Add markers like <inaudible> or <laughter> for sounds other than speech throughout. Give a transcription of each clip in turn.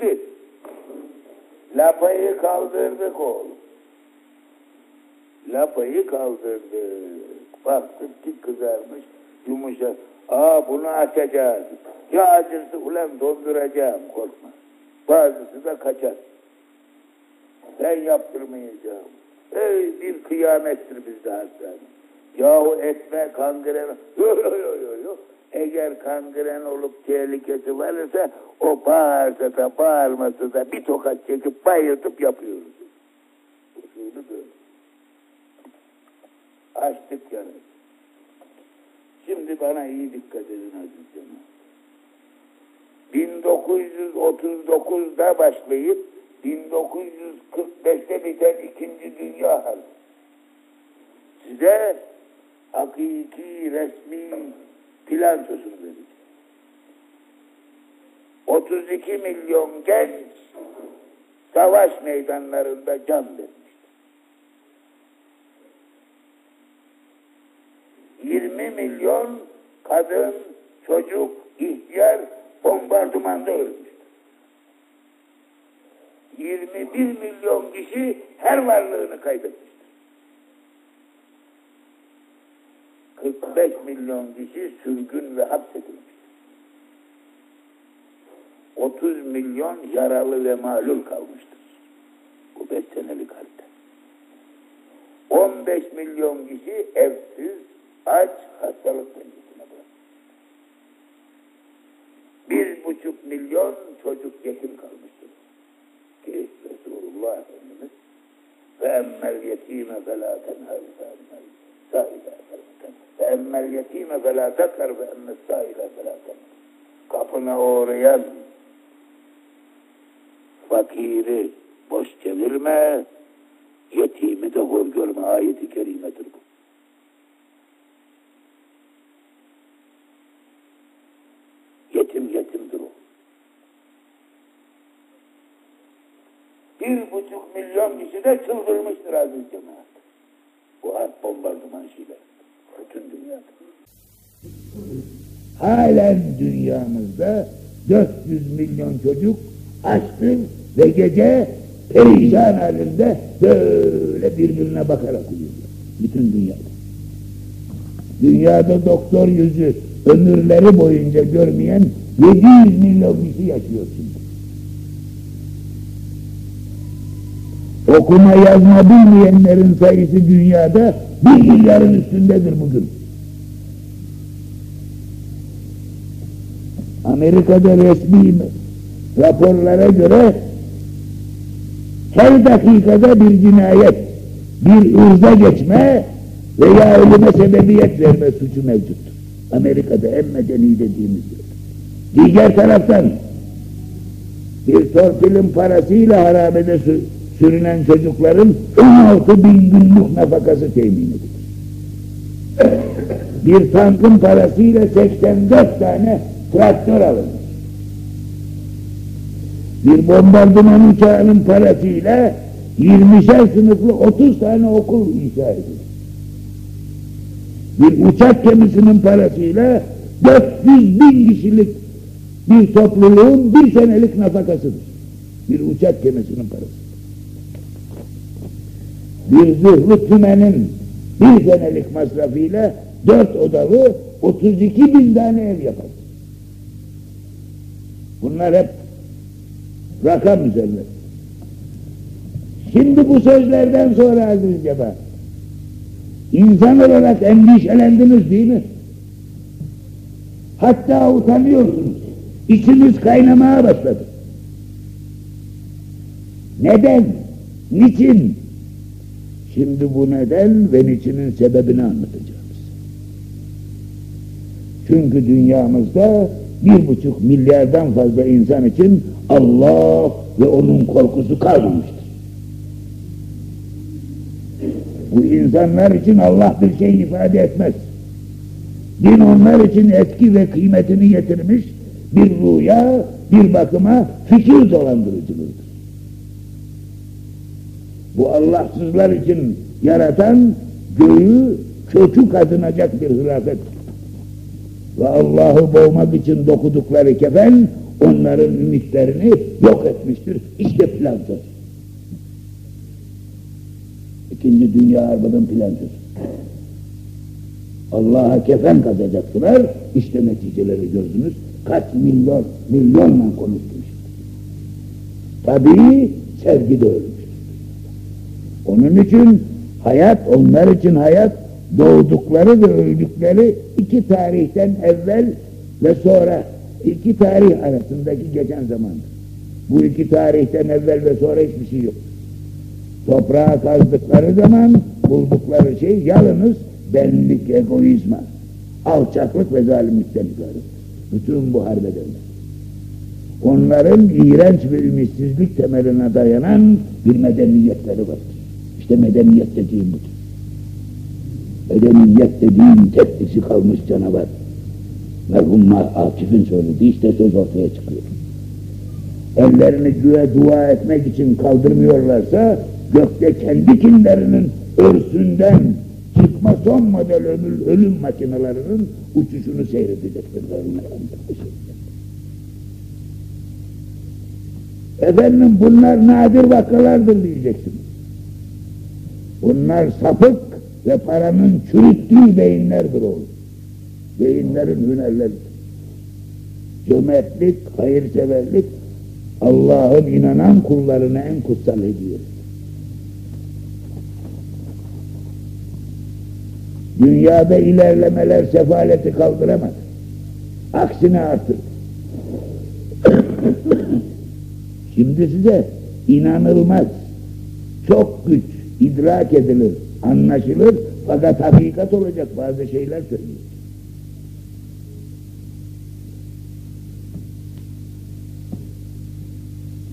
Şimdi lapayı kaldırdık oğlum. Lapayı kaldırdık. Baktık ki kızarmış, yumuşak. Aa bunu açacağız. Ya acırsa ulan donduracağım korkma. Bazısı da kaçar. Ben yaptırmayacağım. Ey bir kıyamettir bizde hastane. Yahu etme kangren. <laughs> Yo yo yo yo yo. Eğer kangren olup tehlikesi varsa o bağırsa da bağırmasa da bir tokat çekip bayıltıp yapıyoruz. Usulü böyle. Açtık yani. Şimdi bana iyi dikkat edin aziz canım. 1939'da başlayıp 1945'te biten İkinci Dünya Harbi. Size hakiki, resmi bilançosunu vereceğim. 32 milyon genç savaş meydanlarında can vermiştir. 20 milyon kadın, çocuk, ihtiyar bombardımanda ölmüştür. 21 milyon kişi her varlığını kaybetmiştir. 45 milyon kişi sürgün ve hapsedilmiştir. 30 milyon yaralı ve malul kalmıştır. Bu 5 senelik halde. 15 milyon kişi evsiz, aç, hastalık pençesine bırakmıştır. Bir buçuk milyon çocuk yetim kalmıştır. Ki Resulullah Efendimiz ve emmel yetime felâ felâ ve emmel yetime felâ tekar ve emmel sâilâ felâ Kapına uğrayan fakiri boş çevirme, yetimi de hor görme ayeti kerimedir bu. Yetim yetimdir o. Bir buçuk milyon kişi de çıldırmıştır aziz cemaat. Halen dünyamızda 400 milyon çocuk açtır ve gece perişan halinde böyle birbirine bakarak uyuyorlar. Bütün dünyada. Dünyada doktor yüzü ömürleri boyunca görmeyen 700 milyon kişi yaşıyor şimdi. Okuma yazma bilmeyenlerin sayısı dünyada bir milyarın üstündedir bugün. Amerika'da resmi raporlara göre her dakikada bir cinayet, bir ırza geçme veya ölüme sebebiyet verme suçu mevcuttur. Amerika'da en medeni dediğimiz yer. Diğer taraftan bir torpilin parasıyla harabede sürünen çocukların 16 bin günlük nafakası temin edilir. Bir tankın parasıyla 84 tane traktör alınır. Bir bombardıman uçağının parasıyla 20'şer sınıflı 30 tane okul inşa edilir. Bir uçak gemisinin parasıyla 400 bin kişilik bir topluluğun bir senelik nafakasıdır. Bir uçak gemisinin parası. Bir zırhlı tümenin bir senelik masrafıyla dört odalı 32 bin tane ev yapar. Bunlar hep rakam üzerinde. Şimdi bu sözlerden sonra aziz cemaat, insan olarak endişelendiniz değil mi? Hatta utanıyorsunuz. İçiniz kaynamaya başladı. Neden? Niçin? Şimdi bu neden ve niçinin sebebini anlatacağız. Çünkü dünyamızda bir buçuk milyardan fazla insan için Allah ve onun korkusu kalmamıştır. Bu insanlar için Allah bir şey ifade etmez. Din onlar için etki ve kıymetini yitirmiş bir rüya, bir bakıma fikir dolandırıcılığıdır. Bu Allahsızlar için yaratan göğü kökü kazınacak bir hırafettir. Ve Allah'ı boğmak için dokudukları kefen onların ümitlerini yok etmiştir. İşte plan söz. İkinci Dünya Harbi'nin plan söz. Allah'a kefen kazacaktılar. İşte neticeleri gördünüz. Kaç milyon, milyonla konuşmuş. Tabii sevgi de ölmüş. Onun için hayat, onlar için hayat doğdukları ve öldükleri iki tarihten evvel ve sonra iki tarih arasındaki geçen zamandır. Bu iki tarihten evvel ve sonra hiçbir şey yok. Toprağa kazdıkları zaman buldukları şey yalnız benlik, egoizma, alçaklık ve zalimlikten ibaret. Bütün bu harbedenler. Onların iğrenç ve ümitsizlik temeline dayanan bir medeniyetleri var. İşte medeniyet dediğim budur. Medeniyet dediğim tek dişi kalmış canavar. Merhum Akif'in söylediği işte söz ortaya çıkıyor. Ellerini göğe dua etmek için kaldırmıyorlarsa gökte kendi kinlerinin örsünden çıkma son model ölüm, ölüm makinelerinin uçuşunu seyredecektirler. Efendim bunlar nadir vakalardır diyeceksiniz. Bunlar sapık ve paranın çürüttüğü beyinlerdir oğlum. Beyinlerin hünerleridir. Cömertlik, hayırseverlik Allah'ın inanan kullarına en kutsal hediye. Dünyada ilerlemeler sefaleti kaldıramaz. Aksine artır. Şimdi size inanılmaz, çok güç idrak edilir, anlaşılır fakat hakikat olacak bazı şeyler söylüyor.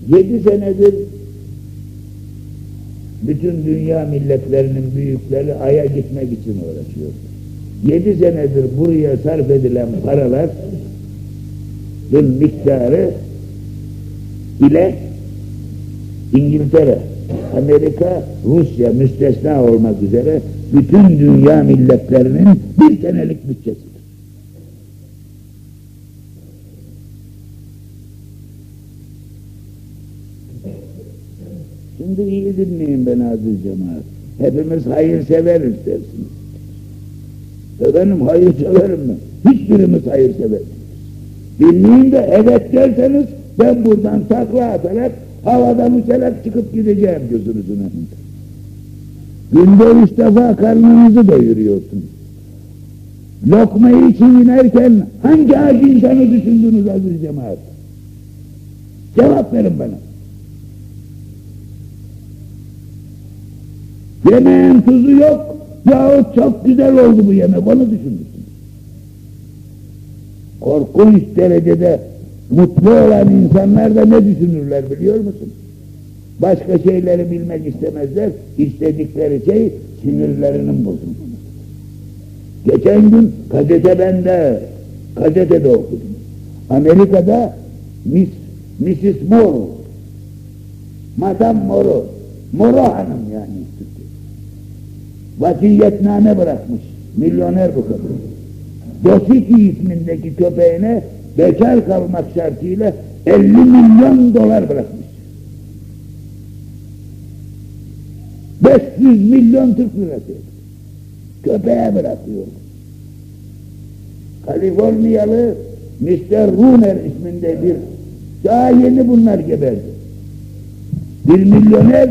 Yedi senedir bütün dünya milletlerinin büyükleri Ay'a gitmek için uğraşıyor. Yedi senedir buraya sarf edilen paralar miktarı ile İngiltere, Amerika, Rusya müstesna olmak üzere bütün dünya milletlerinin bir senelik bütçesidir. Şimdi iyi dinleyin beni aziz cemaat. Hepimiz hayır severiz dersiniz. Efendim hayır severim ben. Hiçbirimiz hayır severiz. Dinleyin de evet derseniz ben buradan takla atarak havadan uçarak çıkıp gideceğim gözünüzün önünde. Günde üç defa karnınızı doyuruyorsunuz. Lokmayı çiğnerken hangi ağaç insanı düşündünüz aziz cemaat? Cevap verin bana. Yemeğin tuzu yok, yahut çok güzel oldu bu yemek, onu düşünürsünüz. Korkunç derecede mutlu olan insanlar da ne düşünürler biliyor musun? Başka şeyleri bilmek istemezler, istedikleri şey sinirlerinin bozulması. Geçen gün gazete bende, gazetede okudum. Amerika'da Miss, Mrs. Moro, Madame Moro, Moro hanım yani. Vasiyetname bırakmış. Milyoner bu kadın. Dosiki ismindeki köpeğine bekar kalmak şartıyla 50 milyon dolar bırakmış. 500 milyon Türk lirası. Köpeğe bırakıyor. Kaliforniyalı Mr. Runer isminde bir daha yeni bunlar geberdi. Bir milyoner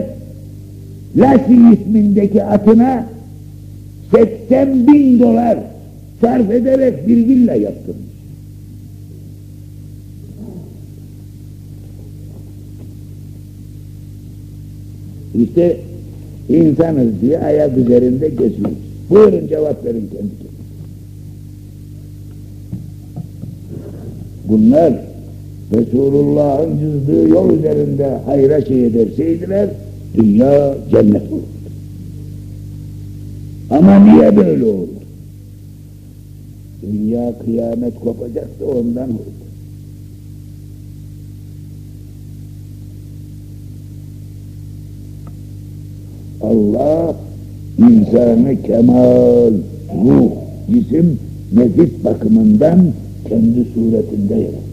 Lassie ismindeki atına 80 bin dolar sarf ederek bir villa yaptırmış. İşte insanız diye ayak üzerinde geziyoruz. Buyurun cevap verin kendi. Bunlar Resulullah'ın çizdiği yol üzerinde hayra şey ederseydiler dünya cennet olur. Ama niye böyle oldu? Dünya kıyamet kopacak da ondan oldu. Allah insanı kemal, ruh, cisim, nefis bakımından kendi suretinde yarattı.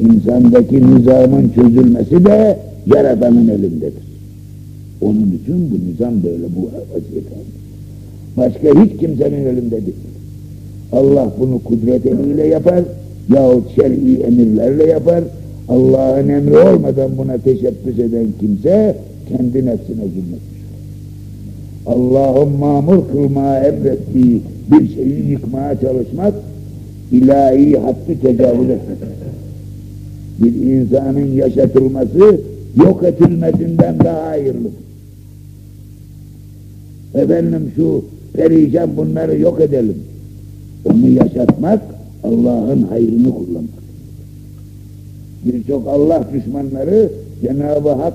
İnsandaki nizamın çözülmesi de Yaradan'ın elindedir. Onun için bu nizam böyle bu vaziyet aldı. Başka hiç kimsenin elinde değil. Allah bunu kudret eliyle yapar yahut şer'i emirlerle yapar. Allah'ın emri olmadan buna teşebbüs eden kimse kendi nefsine zulmetmiş. Allah'ın mamur kılmaya emrettiği bir şeyi yıkmaya çalışmak ilahi hattı tecavüz etmek. Bir insanın yaşatılması yok edilmesinden daha hayırlıdır. Efendim şu perişan bunları yok edelim. Onu yaşatmak Allah'ın hayrını kullanmak. Birçok Allah düşmanları Cenab-ı Hak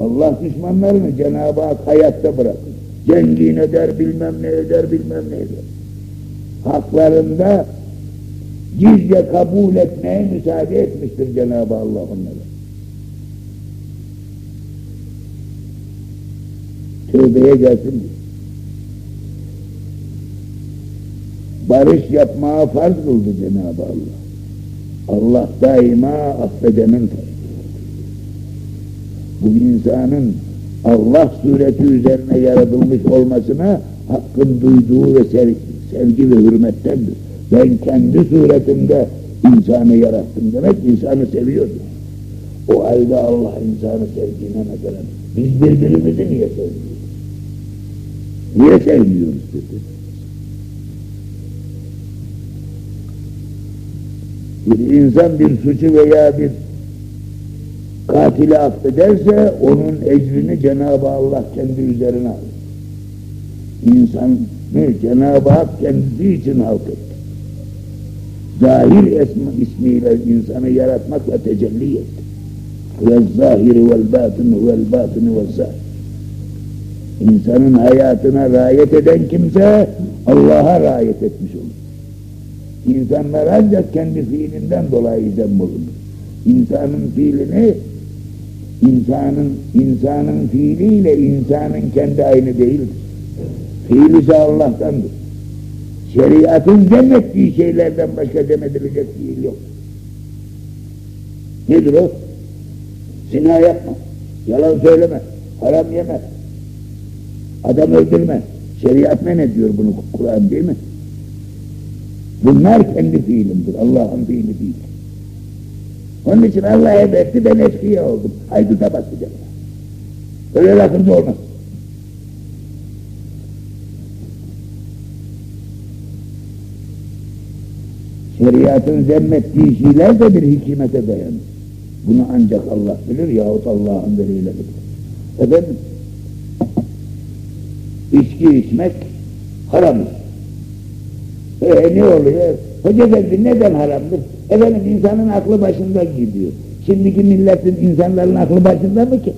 Allah düşmanlarını Cenab-ı Hak hayatta bırakır. Zengin eder, bilmem ne eder, bilmem ne eder. Haklarında gizle kabul etmeye müsaade etmiştir Cenab-ı Allah onlara. Tövbeye gelsin diye. Barış yapmaya farz kıldı Cenab-ı Allah. Allah daima affedenin Bu insanın Allah sureti üzerine yaratılmış olmasına hakkın duyduğu ve sevgi ve hürmettendir. Ben kendi suretimde insanı yarattım demek insanı seviyordu. O halde Allah insanı sevdiğine mesela biz birbirimizi niye sevmiyoruz? Niye sevmiyoruz dedi. Bir insan bir suçu veya bir katili affederse onun ecrini Cenab-ı Allah kendi üzerine alır. İnsanı Cenab-ı Hak kendisi için halk etti. Zahir esma ismiyle insanı yaratmakla tecelli etti. Ve zahiri vel batını vel batını vel zahir. İnsanın hayatına rayet eden kimse Allah'a rayet etmiş olur. İnsanlar ancak kendi fiilinden dolayı zem bulunur. İnsanın fiilini insanın insanın fiiliyle insanın kendi aynı değildir. Fiil ise Allah'tandır. Şeriatın zemmettiği şeylerden başka zemedilecek fiil yok. Nedir o? Zina yapma, yalan söyleme, haram yeme, adam öldürme. Şeriat ne diyor bunu Kur'an değil mi? Bunlar kendi fiilimdir. Allah'ın fiili değil. Onun için Allah emretti ben eskiye oldum. Hayduta basacağım. Öyle lafınca olmaz. Şeriatın zemmettiği şeyler de bir hikmete dayanır. Bunu ancak Allah bilir yahut Allah'ın veriyle bilir. Efendim, içki içmek haramdır. E ne oluyor? Hoca efendi neden haramdır? Efendim insanın aklı başında gidiyor. Şimdiki milletin insanların aklı başında mı ki?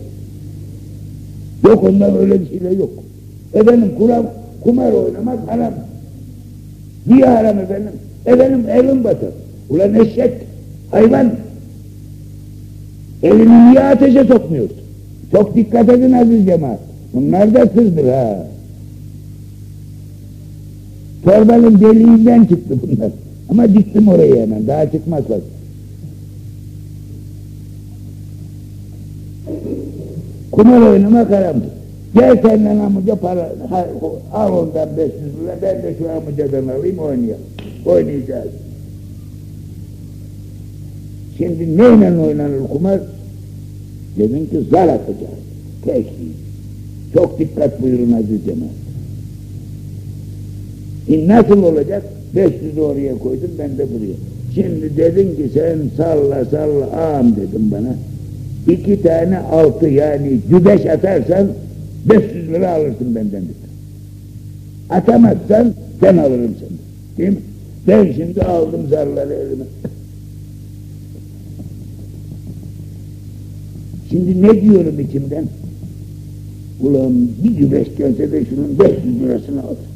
Yok ondan öyle bir şeyler yok. Efendim kuram, kumar oynamak haram. Niye haram efendim? Efendim evin batır. Ulan eşek, hayvan. Elini niye ateşe sokmuyorsun? Çok dikkat edin aziz cemaat. Bunlar da sızdır ha. Torbanın deliğinden çıktı bunlar. Ama diktim orayı hemen, daha çıkmaz bak. Kumar oynamak haramdır. Gel senden amca para, al ondan 500 lira, ben de şu amcadan alayım oynayalım. Oynayacağız. Şimdi neyle oynanır kumar? Dedim ki zar atacağız. Peki. Çok dikkat buyurun aziz cemaat. E nasıl olacak? 500 oraya koydum ben de buraya. Şimdi dedin ki sen salla salla ağam dedim bana. İki tane altı yani gübeş atarsan 500 lira alırsın benden dedim. Atamazsan sen alırım seni. Değil mi? Ben şimdi aldım zarları elime. Şimdi ne diyorum içimden? Ulan bir gübeş gelse de şunun 500 lirasını alır.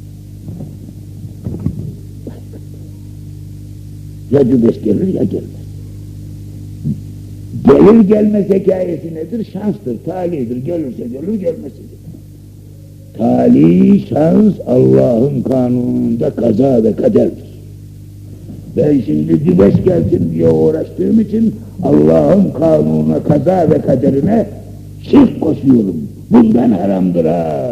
Ya güneş gelir ya gelmez. Gelir gelmez hikayesi nedir? Şanstır, talidir. Gelirse gelir, gelmezse gelir. Tali, şans Allah'ın kanununda kaza ve kaderdir. Ben şimdi güneş gelsin diye uğraştığım için Allah'ın kanununa, kaza ve kaderine şirk koşuyorum. Bundan haramdır ha.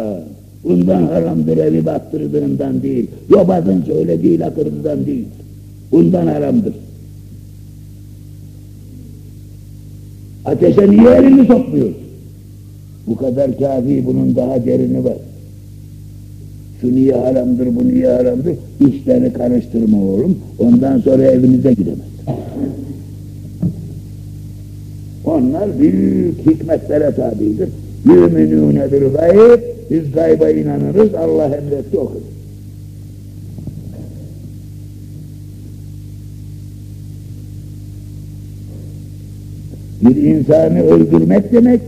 Bundan haramdır evi baktırdığından değil. Yobazın şöyle değil akırından değil. Bundan haramdır. Ateşe niye elini sokmuyorsun? Bu kadar kafi bunun daha derini var. Şu niye haramdır, bu niye haramdır? İşleri karıştırma oğlum. Ondan sonra evinize gidemez. Onlar büyük hikmetlere tabidir. Yüminûne bil gayb. Biz gayba inanırız. Allah emretti okur. Bir insanı öldürmek demek,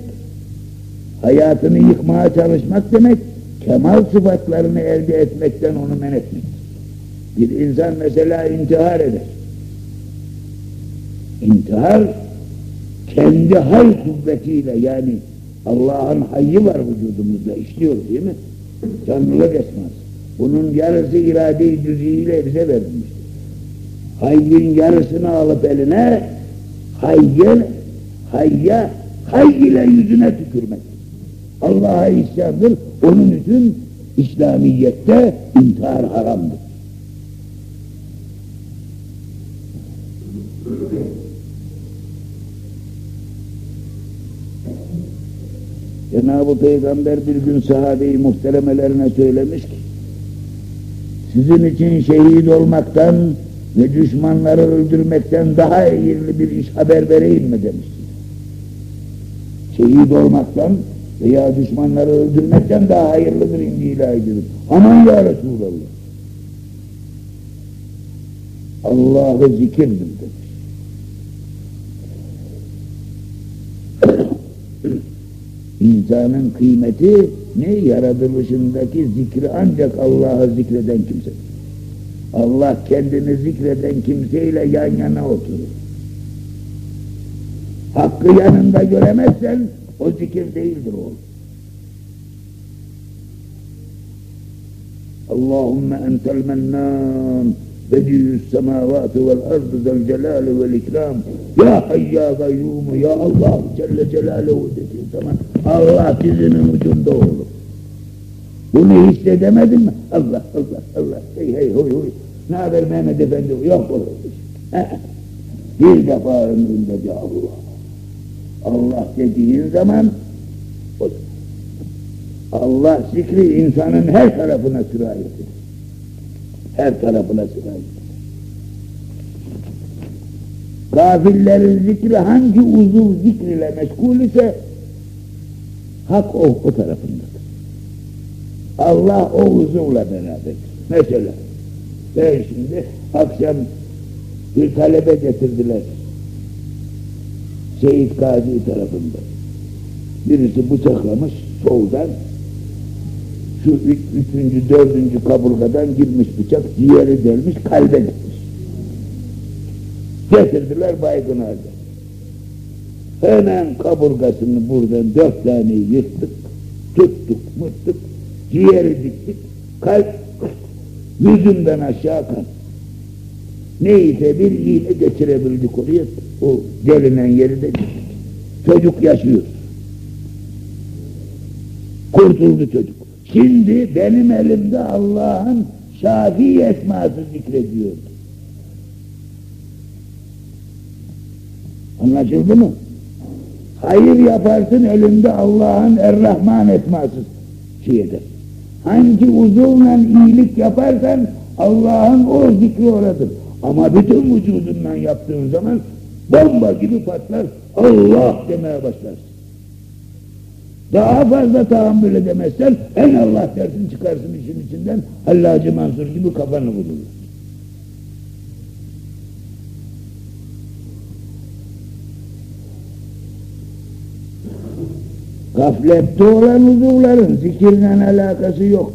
hayatını yıkmaya çalışmak demek, kemal sıfatlarını elde etmekten onu men etmek. Bir insan mesela intihar eder. İntihar kendi hay kuvvetiyle yani Allah'ın hayı var vücudumuzda işliyor değil mi? Canlılık esması. Bunun yarısı irade-i cüz'iyle bize verilmiştir. Hayyın yarısını alıp eline hayyın hayya hay ile yüzüne tükürmek. Allah'a isyandır. Onun için İslamiyet'te intihar haramdır. Cenab-ı Peygamber bir gün sahabe-i muhteremelerine söylemiş ki sizin için şehit olmaktan ve düşmanları öldürmekten daha hayırlı bir iş haber vereyim mi demiştir. Şehit olmaktan veya düşmanları öldürmekten daha hayırlıdır indi ilahidir. Aman ya Resulallah. Allah'ı zikirdir demiş. <clears throat> İnsanın kıymeti ne? Yaratılışındaki zikri ancak Allah'ı zikreden kimsedir. Allah kendini zikreden kimseyle yan yana oturur. Hakkı yanında göremezsen o zikir değildir o. Entel mennan bediü's semavati vel ardı zel celali vel ikram ya hayya gayyumu ya Allah Celle Celaluhu dediğin zaman Allah dizinin ucunda olur. Bunu hissedemedin mi? Allah Allah Allah hey hey huy huy ne haber Mehmet Efendi yok olur. Bir defa ömründe bir Allah. Allah dediğin zaman Allah zikri insanın her tarafına sirayet eder. Her tarafına sirayet eder. Gafillerin zikri hangi uzuv zikriyle meşgul ise hak o, o tarafındadır. Allah o uzuvla beraber. Mesela ben şimdi akşam bir talebe getirdiler. Seyit Gazi tarafında. Birisi bıçaklamış soldan şu üç, üçüncü, dördüncü kaburgadan girmiş bıçak, ciğeri delmiş, kalbe gitmiş. Getirdiler baygın halde. Hemen kaburgasını buradan dört tane yırttık, tuttuk, muttuk, ciğeri diktik, kalp yüzünden aşağı kan. Neyse bir iğne geçirebildik oraya, o gelinen yeri de gittik. Çocuk yaşıyor. Kurtuldu çocuk. Şimdi benim elimde Allah'ın şafi esması zikrediyor. Anlaşıldı mı? Hayır yaparsın elinde Allah'ın Er-Rahman esması şey eder. Hangi uzuvla iyilik yaparsan Allah'ın o zikri oradır. Ama bütün vücudundan yaptığın zaman bomba gibi patlar, Allah demeye başlarsın. Daha fazla tahammül edemezsen en Allah dersin çıkarsın işin içinden Hallacı Mansur gibi kafanı vurur. Gaflette olan uzuvların zikirle alakası yok.